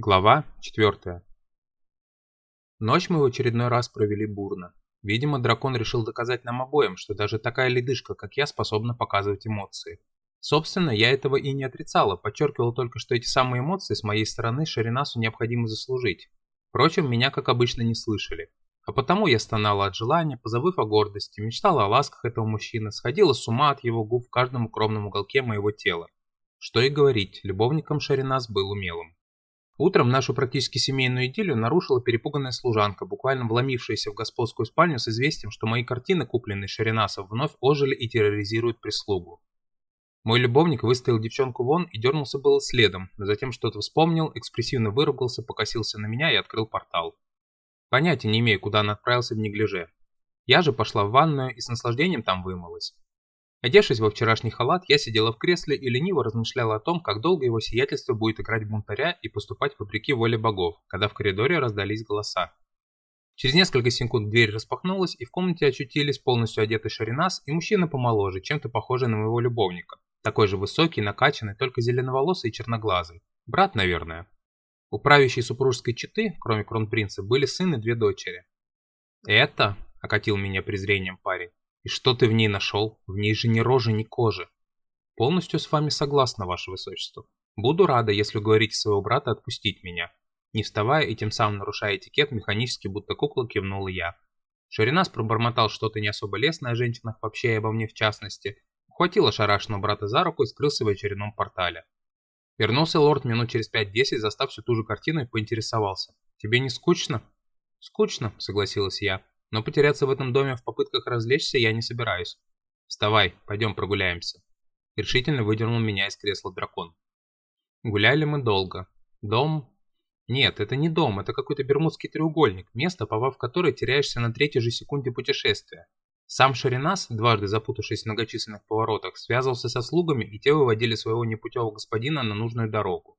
Глава 4. Ночь мы в очередной раз провели бурно. Видимо, дракон решил доказать нам обоим, что даже такая ледышка, как я, способна показывать эмоции. Собственно, я этого и не отрицала, подчеркивала только, что эти самые эмоции с моей стороны Шаринасу необходимо заслужить. Впрочем, меня, как обычно, не слышали. А потому я стонала от желания, позабыв о гордости, мечтала о ласках этого мужчины, сходила с ума от его губ в каждом укромном уголке моего тела. Что и говорить, любовником Шаринас был умелым. Утром нашу практически семейную идиллию нарушила перепуганная служанка, буквально вломившаяся в господскую спальню с известием, что мои картины, купленные Шаринасов, вновь ожили и терроризируют прислугу. Мой любовник выставил девчонку вон и дернулся было следом, но затем что-то вспомнил, экспрессивно выругался, покосился на меня и открыл портал. Понятия не имею, куда он отправился в неглиже. Я же пошла в ванную и с наслаждением там вымылась. Одевшись во вчерашний халат, я сидела в кресле и лениво размышляла о том, как долго его сиятельство будет играть бунтаря и поступать вопреки воле богов, когда в коридоре раздались голоса. Через несколько секунд дверь распахнулась, и в комнате очутились полностью одетый Шаринас и мужчина помоложе, чем-то похожий на моего любовника. Такой же высокий, накачанный, только зеленоволосый и черноглазый. Брат, наверное. У правящей супружеской четы, кроме кронпринца, были сын и две дочери. «Это?» – окатил меня презрением парень. И что ты в ней нашел? В ней же ни рожи, ни кожи. Полностью с вами согласна, ваше высочество. Буду рада, если уговорите своего брата отпустить меня. Не вставая и тем самым нарушая этикет, механически будто кукла кивнул я. Шаринас пробормотал что-то не особо лестное о женщинах вообще и обо мне в частности, ухватил ошарашенного брата за руку и скрылся в очередном портале. Вернулся лорд минут через 5-10, застав всю ту же картину и поинтересовался. «Тебе не скучно?» «Скучно», — согласилась я. Но потеряться в этом доме в попытках развлечься я не собираюсь. Вставай, пойдем прогуляемся. Решительно выдернул меня из кресла дракон. Гуляли мы долго. Дом... Нет, это не дом, это какой-то бермудский треугольник, место, попав в которое теряешься на третьей же секунде путешествия. Сам Шаринас, дважды запутавшись в многочисленных поворотах, связывался со слугами, и те выводили своего непутевого господина на нужную дорогу.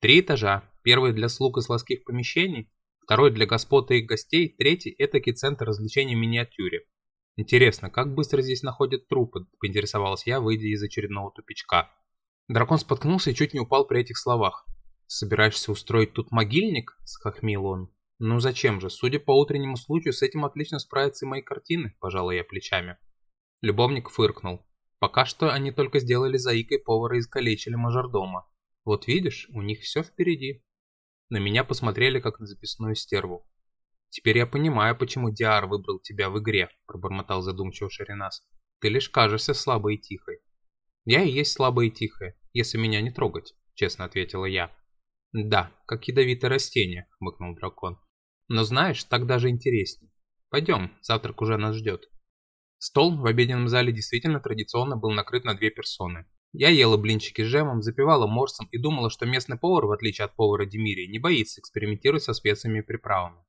Три этажа, первый для слуг и сладких помещений, Второй для господ и гостей, третий – этакий центр развлечений в миниатюре. Интересно, как быстро здесь находят трупы, поинтересовалась я, выйдя из очередного тупичка. Дракон споткнулся и чуть не упал при этих словах. «Собираешься устроить тут могильник?» – схохмил он. «Ну зачем же? Судя по утреннему случаю, с этим отлично справятся и мои картины», – пожала я плечами. Любовник фыркнул. Пока что они только сделали заикой повара и искалечили мажордома. Вот видишь, у них все впереди. На меня посмотрели, как на записную стерву. «Теперь я понимаю, почему Диар выбрал тебя в игре», – пробормотал задумчиво Шаринас. «Ты лишь кажешься слабой и тихой». «Я и есть слабая и тихая, если меня не трогать», – честно ответила я. «Да, как ядовитое растение», – хмыкнул дракон. «Но знаешь, так даже интересней. Пойдем, завтрак уже нас ждет». Стол в обеденном зале действительно традиционно был накрыт на две персоны. Я ела блинчики с джемом, запивала морсом и думала, что местный повар, в отличие от повара Демирии, не боится экспериментировать со специями и приправами.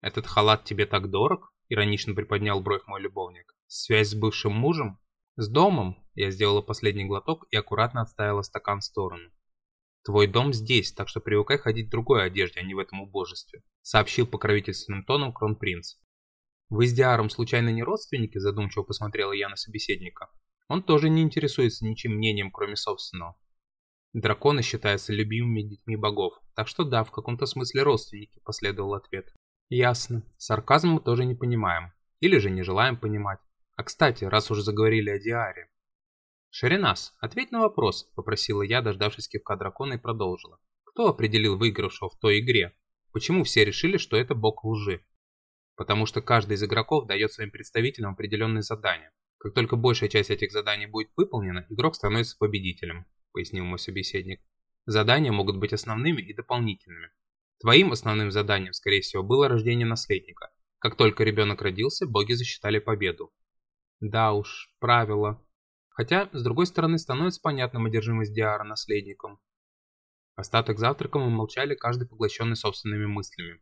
«Этот халат тебе так дорог?» – иронично приподнял бровь мой любовник. «Связь с бывшим мужем?» «С домом?» – я сделала последний глоток и аккуратно отставила стакан в сторону. «Твой дом здесь, так что привыкай ходить в другой одежде, а не в этом убожестве», – сообщил покровительственным тоном кронпринц. «Вы с Диаром случайно не родственники?» – задумчиво посмотрела я на собеседника. Он тоже не интересуется ничем мнением, кроме собственного. Драконы считаются любимыми детьми богов, так что да, в каком-то смысле родственники, последовал ответ. Ясно. Сарказм мы тоже не понимаем. Или же не желаем понимать. А кстати, раз уже заговорили о Диаре. Шаринас, ответь на вопрос, попросила я, дождавшись кивка дракона и продолжила. Кто определил выигравшего в той игре? Почему все решили, что это бог лжи? Потому что каждый из игроков дает своим представителям определенные задания. Как только большая часть этих заданий будет выполнена, игрок становится победителем, пояснил мой собеседник. Задания могут быть основными и дополнительными. Твоим основным заданием, скорее всего, было рождение наследника. Как только ребенок родился, боги засчитали победу. Да уж, правило. Хотя, с другой стороны, становится понятным одержимость Диара наследником. Остаток завтрака мы молчали, каждый поглощенный собственными мыслями.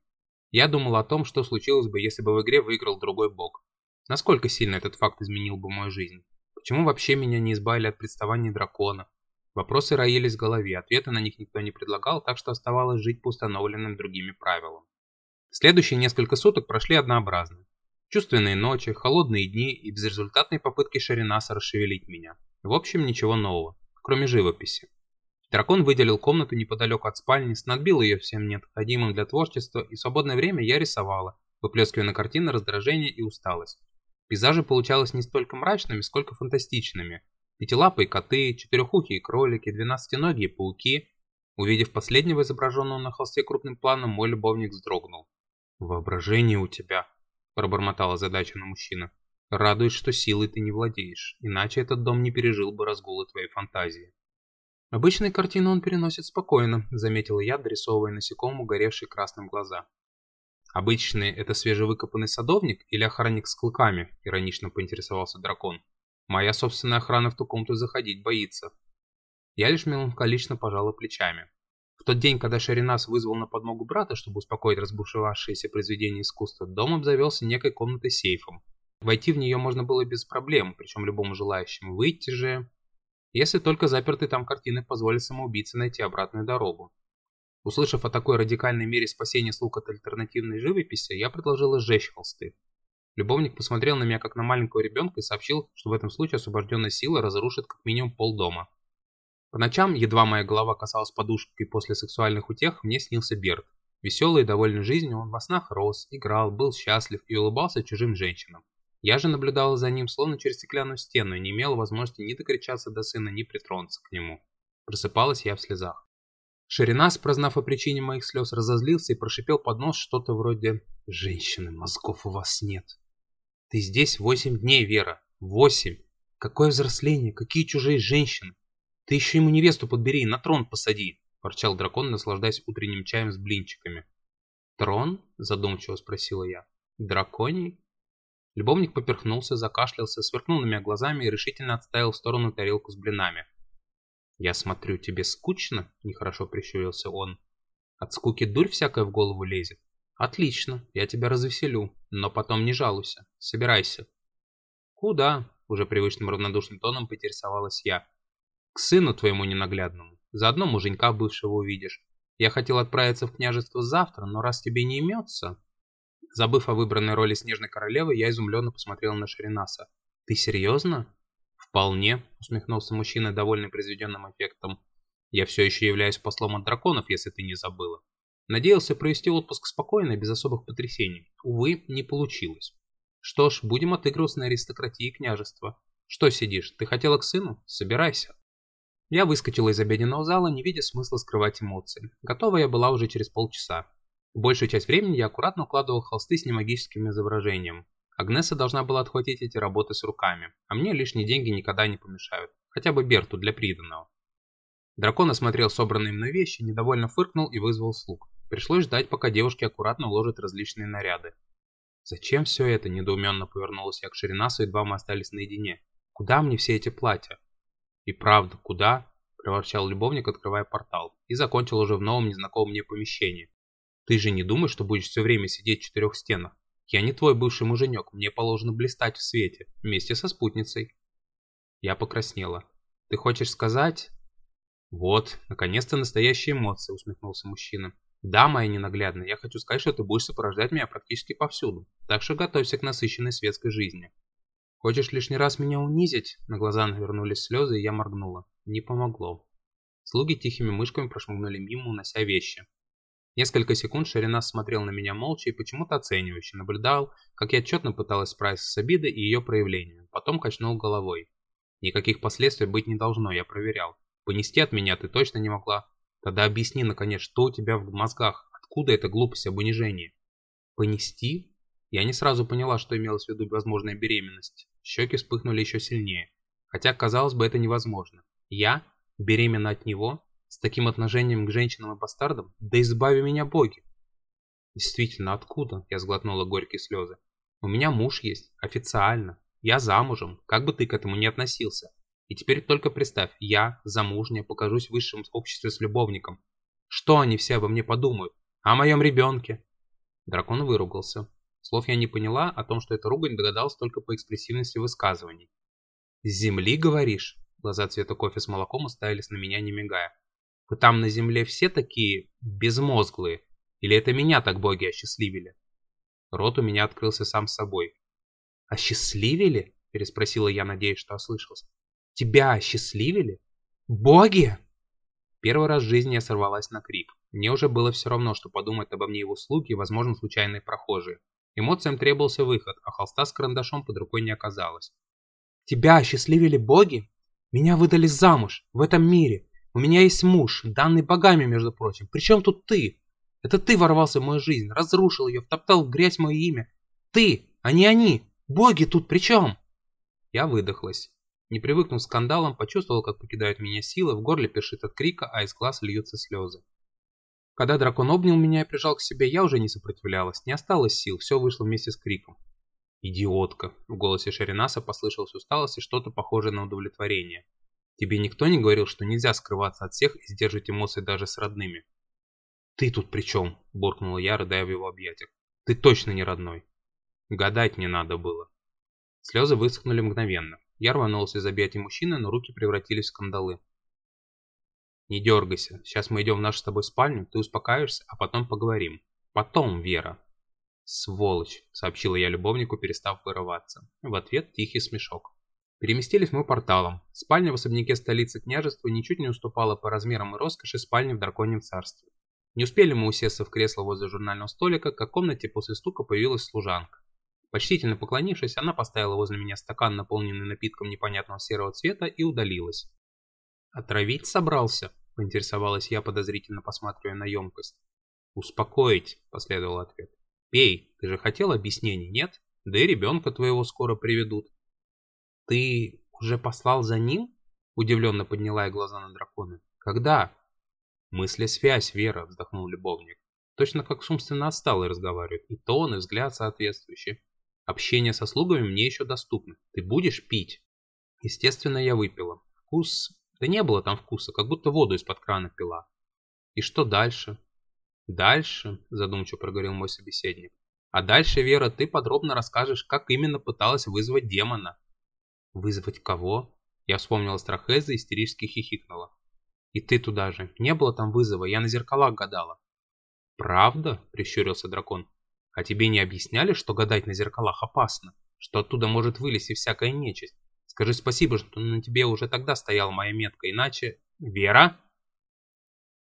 Я думал о том, что случилось бы, если бы в игре выиграл другой бог. Насколько сильно этот факт изменил бы мою жизнь? Почему вообще меня не избавили от представаний дракона? Вопросы роились в голове, ответы на них никто не предлагал, так что оставалось жить по установленным другими правилам. Следующие несколько суток прошли однообразно. Чувственные ночи, холодные дни и безрезультатные попытки Шаринаса расшевелить меня. В общем, ничего нового, кроме живописи. Дракон выделил комнату неподалеку от спальни, снабдил ее всем необходимым для творчества, и в свободное время я рисовала, выплескивая на картины раздражение и усталость. Пейзажи получалось не столько мрачными, сколько фантастичными. Пятилапые коты, четырехухие кролики, двенадцатиногие пауки. Увидев последнего изображенного на холсте крупным планом, мой любовник вздрогнул. «Воображение у тебя», – пробормотал озадаченный мужчина. «Радует, что силой ты не владеешь, иначе этот дом не пережил бы разгула твоей фантазии». «Обычные картины он переносит спокойно», — заметила я, дорисовывая насекомому горевшие красным глаза. «Обычный — это свежевыкопанный садовник или охранник с клыками?» — иронично поинтересовался дракон. «Моя собственная охрана в ту комнату заходить боится». Я лишь меланхолично пожала плечами. В тот день, когда Шаринас вызвал на подмогу брата, чтобы успокоить разбушевавшееся произведение искусства, дом обзавелся некой комнатой-сейфом. Войти в нее можно было без проблем, причем любому желающему. Выйти же... Если только запертые там картины позволят самоубийце найти обратную дорогу. Услышав о такой радикальной мере спасения слуг от альтернативной живописи, я предложила сжечь холсты. Любовник посмотрел на меня как на маленького ребенка и сообщил, что в этом случае освобожденная сила разрушит как минимум полдома. По ночам, едва моя голова касалась подушки после сексуальных утех, мне снился Берт. Веселый и довольный жизнью, он во снах рос, играл, был счастлив и улыбался чужим женщинам. Я же наблюдала за ним, словно через стеклянную стену, и не имела возможности ни докричаться до сына, ни притронуться к нему. Просыпалась я в слезах. Ширинас, прознав о причине моих слез, разозлился и прошипел под нос что-то вроде «Женщины, мозгов у вас нет». «Ты здесь восемь дней, Вера. Восемь. Какое взросление, какие чужие женщины. Ты еще ему невесту подбери и на трон посади», – ворчал дракон, наслаждаясь утренним чаем с блинчиками. «Трон?» – задумчиво спросила я. «Драконий?» Любовник поперхнулся, закашлялся, сверкнул на меня глазами и решительно отставил в сторону тарелку с блинами. «Я смотрю, тебе скучно?» – нехорошо прищурился он. «От скуки дурь всякая в голову лезет. Отлично, я тебя развеселю, но потом не жалуйся. Собирайся». «Куда?» – уже привычным равнодушным тоном поинтересовалась я. «К сыну твоему ненаглядному. Заодно муженька бывшего увидишь. Я хотел отправиться в княжество завтра, но раз тебе не имется...» Забыв о выбранной роли Снежной Королевы, я изумленно посмотрел на Шаринаса. «Ты серьезно?» «Вполне», — усмехнулся мужчина, довольный произведенным эффектом. «Я все еще являюсь послом от драконов, если ты не забыла. Надеялся провести отпуск спокойно и без особых потрясений. Увы, не получилось. Что ж, будем отыгрываться на аристократии княжества. Что сидишь, ты хотела к сыну? Собирайся». Я выскочила из обеденного зала, не видя смысла скрывать эмоции. Готова я была уже через полчаса. Большую часть времени я аккуратно укладывал холсты с немагическим изображением. Агнеса должна была отхватить эти работы с руками, а мне лишние деньги никогда не помешают, хотя бы Берту для приданного. Дракон осмотрел собранные мной вещи, недовольно фыркнул и вызвал слуг. Пришлось ждать, пока девушки аккуратно уложат различные наряды. «Зачем все это?» – недоуменно повернулась я к Ширинасу, едва мы остались наедине. «Куда мне все эти платья?» «И правда, куда?» – проворчал любовник, открывая портал, и закончил уже в новом незнакомом мне помещении. Ты же не думаешь, что будешь все время сидеть в четырех стенах? Я не твой бывший муженек, мне положено блистать в свете, вместе со спутницей. Я покраснела. Ты хочешь сказать... Вот, наконец-то настоящие эмоции, усмехнулся мужчина. Да, моя ненаглядная, я хочу сказать, что ты будешь сопровождать меня практически повсюду, так что готовься к насыщенной светской жизни. Хочешь лишний раз меня унизить? На глаза навернулись слезы, и я моргнула. Не помогло. Слуги тихими мышками прошмыгнули мимо, унося вещи. Несколько секунд Шаринас смотрел на меня молча и почему-то оценивающе, наблюдал, как я отчетно пыталась справиться с обидой и ее проявлением, потом качнул головой. Никаких последствий быть не должно, я проверял. Понести от меня ты точно не могла. Тогда объясни, наконец, что у тебя в мозгах, откуда эта глупость об унижении? Понести? Я не сразу поняла, что имелось в виду возможная беременность. Щеки вспыхнули еще сильнее. Хотя, казалось бы, это невозможно. Я? Беременна от него? С таким отношением к женщинам и бастардам? Да избави меня боги! Действительно, откуда? Я сглотнула горькие слезы. У меня муж есть, официально. Я замужем, как бы ты к этому ни относился. И теперь только представь, я, замужняя, покажусь в высшем обществе с любовником. Что они все обо мне подумают? О моем ребенке? Дракон выругался. Слов я не поняла, о том, что это ругань догадался только по экспрессивности высказываний. «С земли, говоришь?» Глаза цвета кофе с молоком уставились на меня, не мигая. Вы там на земле все такие безмозглые? Или это меня так боги осчастливили? Рот у меня открылся сам собой. «Осчастливили?» – переспросила я, надеясь, что ослышался. «Тебя осчастливили? Боги?» Первый раз в жизни я сорвалась на крик. Мне уже было все равно, что подумают обо мне его слуги и, возможно, случайные прохожие. Эмоциям требовался выход, а холста с карандашом под рукой не оказалось. «Тебя осчастливили боги? Меня выдали замуж, в этом мире. У меня есть муж, данный богами, между прочим. Причем тут ты? Это ты ворвался в мою жизнь, разрушил ее, втоптал в грязь мое имя. Ты, а не они. Боги тут при чем?» Я выдохлась. Не привыкнув к скандалам, почувствовал, как покидают меня силы, в горле першит от крика, а из глаз льются слезы. Когда дракон обнял меня и прижал к себе, я уже не сопротивлялась, не осталось сил, все вышло вместе с криком. «Идиотка!» — в голосе Шаринаса послышалась усталость и что-то похожее на удовлетворение. «Тебе никто не говорил, что нельзя скрываться от всех и сдерживать эмоции даже с родными?» «Ты тут при чем?» — буркнула я, рыдая в его объятиях. «Ты точно не родной!» Гадать не надо было. Слезы высохнули мгновенно. Я рванулся из объятий мужчины, но руки превратились в кандалы. «Не дергайся. Сейчас мы идем в нашу с тобой спальню, ты успокаиваешься, а потом поговорим. Потом, Вера». «Сволочь», — сообщила я любовнику, перестав вырываться. В ответ тихий смешок. Переместились мы порталом. Спальня в особняке столицы княжества ничуть не уступала по размерам и роскоши спальни в драконьем царстве. Не успели мы усесться в кресло возле журнального столика, как в комнате после стука появилась служанка. Почтительно поклонившись, она поставила возле меня стакан, наполненный напитком непонятного серого цвета, и удалилась. «Отравить собрался?» – поинтересовалась я, подозрительно посматривая на емкость. «Успокоить», – последовал ответ. «Пей, ты же хотел объяснений, нет? Да и ребенка твоего скоро приведут». «Ты уже послал за ним?» – удивленно подняла я глаза на дракона. «Когда?» «Мысли-связь, Вера», – вздохнул любовник. Точно как с умственно отсталой разговаривает, и тон, и взгляд соответствующий. Общение со слугами мне еще доступно. Ты будешь пить? Естественно, я выпила. Вкус... Да не было там вкуса, как будто воду из-под крана пила. И что дальше? Дальше, задумчиво проговорил мой собеседник. А дальше, Вера, ты подробно расскажешь, как именно пыталась вызвать демона. Вызвать кого? Я вспомнила Страхеза и истерически хихикнула. И ты туда же. Не было там вызова, я на зеркалах гадала. Правда? Прищурился дракон. А тебе не объясняли, что гадать на зеркалах опасно? Что оттуда может вылезти всякая нечисть? Скажи спасибо, что на тебе уже тогда стояла моя метка, иначе... Вера?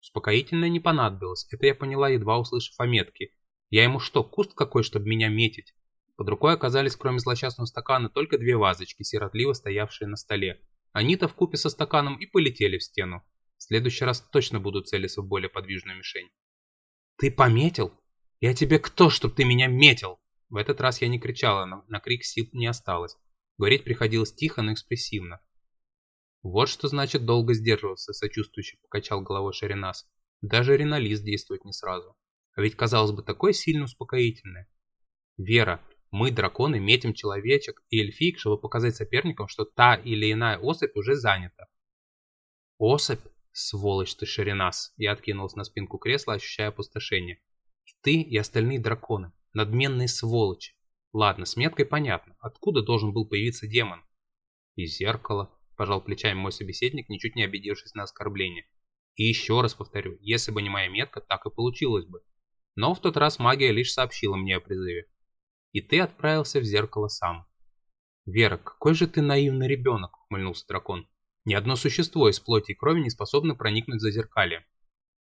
Успокоительное не понадобилось, это я поняла, едва услышав о метке. Я ему что, куст какой, чтобы меня метить? Под рукой оказались, кроме злосчастного стакана, только две вазочки, сиротливо стоявшие на столе. Они-то вкупе со стаканом и полетели в стену. В следующий раз точно буду целиться в более подвижную мишень. «Ты пометил?» «Я тебе кто, чтоб ты меня метил?» В этот раз я не кричала, но на крик сил не осталось. Говорить приходилось тихо, но экспрессивно. «Вот что значит долго сдерживаться», — сочувствующе покачал головой Шаринас. «Даже ренолиз действует не сразу. А ведь, казалось бы, такое сильно успокоительное. Вера, мы, драконы, метим человечек и эльфик, чтобы показать соперникам, что та или иная особь уже занята». «Особь? Сволочь ты, Шаринас!» Я откинулся на спинку кресла, ощущая опустошение. Ты и остальные драконы. Надменные сволочи. Ладно, с меткой понятно. Откуда должен был появиться демон? Из зеркала. Пожал плечами мой собеседник, ничуть не обидевшись на оскорбление. И еще раз повторю, если бы не моя метка, так и получилось бы. Но в тот раз магия лишь сообщила мне о призыве. И ты отправился в зеркало сам. «Вера, какой же ты наивный ребенок!» — ухмыльнулся дракон. «Ни одно существо из плоти и крови не способно проникнуть за зеркалье.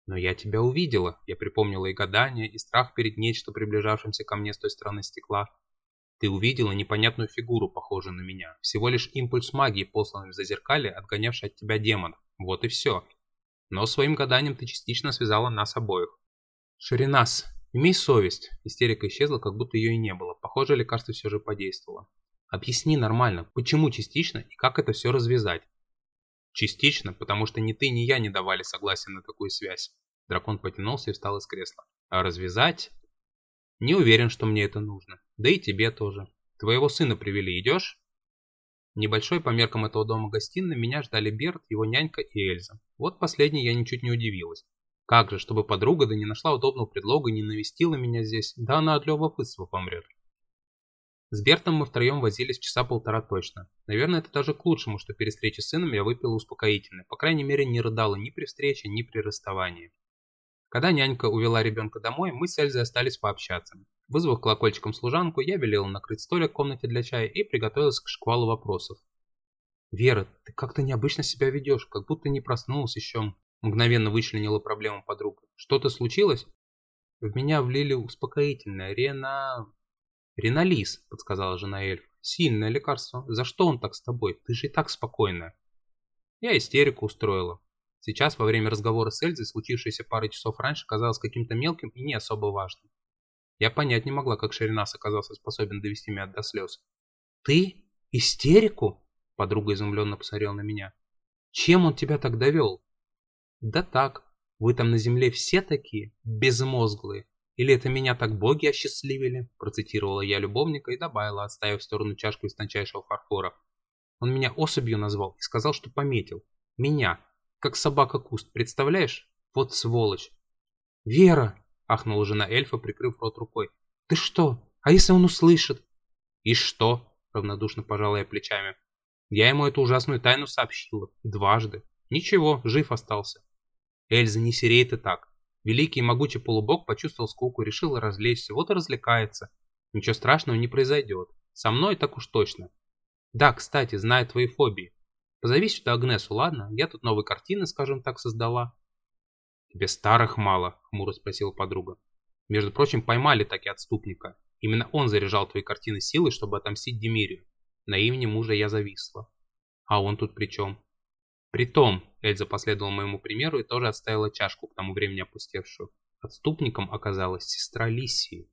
Но я тебя увидела. Я припомнила и гадание, и страх перед нечто приближавшимся ко мне с той стороны стекла. Ты увидела непонятную фигуру, похожую на меня. Всего лишь импульс магии, посланный в зазеркалье, отгонявший от тебя демонов. Вот и все. Но своим гаданием ты частично связала нас обоих. Ширинас, имей совесть. Истерика исчезла, как будто ее и не было. Похоже, лекарство все же подействовало. Объясни нормально, почему частично и как это все развязать. Частично, потому что ни ты, ни я не давали согласия на такую связь. Дракон потянулся и встал из кресла. А развязать? Не уверен, что мне это нужно. Да и тебе тоже. Твоего сына привели, идешь? Небольшой по меркам этого дома гостиной меня ждали Берт, его нянька и Эльза. Вот последней я ничуть не удивилась. Как же, чтобы подруга да не нашла удобного предлога и не навестила меня здесь, да она от любопытства помрет. С Бертом мы втроем возились часа полтора точно. Наверное, это даже к лучшему, что перед встречей с сыном я выпила успокоительное. По крайней мере, не рыдала ни при встрече, ни при расставании. Когда нянька увела ребенка домой, мы с Эльзой остались пообщаться. Вызвав колокольчиком служанку, я велела накрыть столик в комнате для чая и приготовилась к шквалу вопросов. «Вера, ты как-то необычно себя ведешь, как будто не проснулась еще». Мгновенно вычленила проблему подруга. Что-то случилось? В меня влили успокоительное. Рена... Ренолиз, подсказала жена эльф. Сильное лекарство. За что он так с тобой? Ты же и так спокойная. Я истерику устроила. Сейчас, во время разговора с Эльзой, случившееся пару часов раньше, казалось каким-то мелким и не особо важным. Я понять не могла, как Шеринас оказался способен довести меня до слез. «Ты? Истерику?» Подруга изумленно посмотрела на меня. «Чем он тебя так довел?» «Да так. Вы там на земле все такие, безмозглые. Или это меня так боги осчастливили?» Процитировала я любовника и добавила, отставив в сторону чашку из тончайшего фарфора. Он меня особью назвал и сказал, что пометил. Меня. Как собака-куст, представляешь? Вот сволочь. «Вера!» — ахнула жена эльфа, прикрыв рот рукой. «Ты что? А если он услышит?» «И что?» — равнодушно пожала я плечами. «Я ему эту ужасную тайну сообщила. Дважды. Ничего, жив остался». «Эльза, не серей ты так. Великий и могучий полубог почувствовал скуку, решил развлечься, вот и развлекается. Ничего страшного не произойдет. Со мной так уж точно. Да, кстати, знаю твои фобии. Позови сюда Агнесу, ладно? Я тут новые картины, скажем так, создала. Тебе старых мало, хмуро спросила подруга. Между прочим, поймали таки отступника. Именно он заряжал твои картины силой, чтобы отомстить Демирию. На имени мужа я зависла. А он тут при чем? Притом, Эльза последовала моему примеру и тоже отставила чашку, к тому времени опустевшую. Отступником оказалась сестра Лисии.